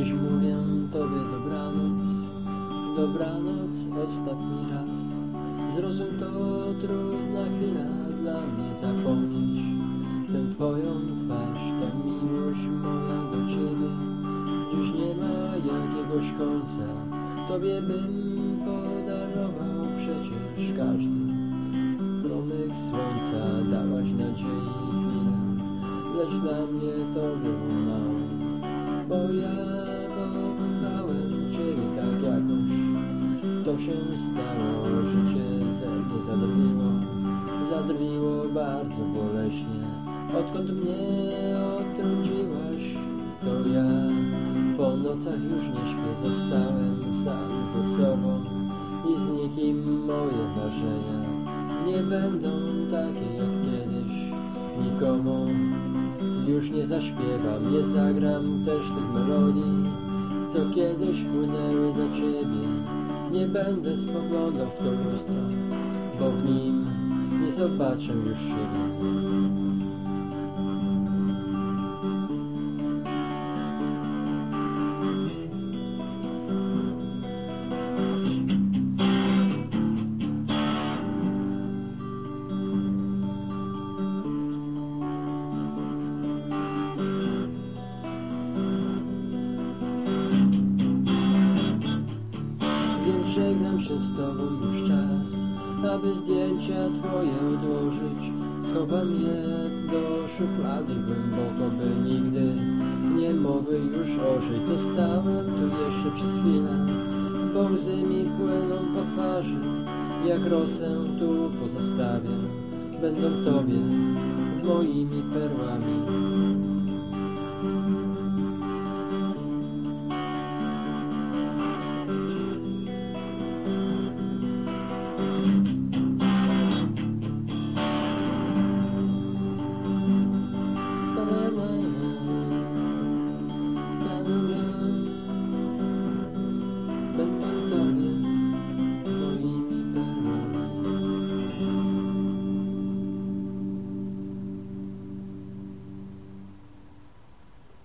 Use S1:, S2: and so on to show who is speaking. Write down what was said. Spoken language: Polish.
S1: Dziś mówię Tobie dobranoc, dobranoc ostatni raz. Zrozum to trudna chwila dla mnie zapomnieć tę Twoją twarz, tę miłość moja do Ciebie. Dziś nie ma jakiegoś końca, Tobie bym podarował przecież każdy promyk słońca. Dałaś nadziei chwilę, lecz dla mnie to było mało, bo ja pokochałem Ciebie tak jakoś. To się stało, życie ze mnie zadrwiło, zadrwiło bardzo boleśnie. Odkąd mnie odtrąciłaś, to ja po nocach już nie śpię, zostałem sam ze sobą i z nikim moje marzenia nie będą takie jak kiedyś. Nikomu już nie zaśpiewam, nie zagram też tych melodii, co kiedyś płynęły do ciebie. Nie będę spoglądał w to lustro, bo w nim nie zobaczę już siebie. Więc żegnam się z Tobą już czas, aby zdjęcia Twoje odłożyć. Schowam je do szuflady głęboko, by nigdy nie mogły już ożyć. Zostałem tu jeszcze przez chwilę, bo łzy mi płyną po twarzy. Jak rosę tu pozostawię, będą Tobie moimi perłami.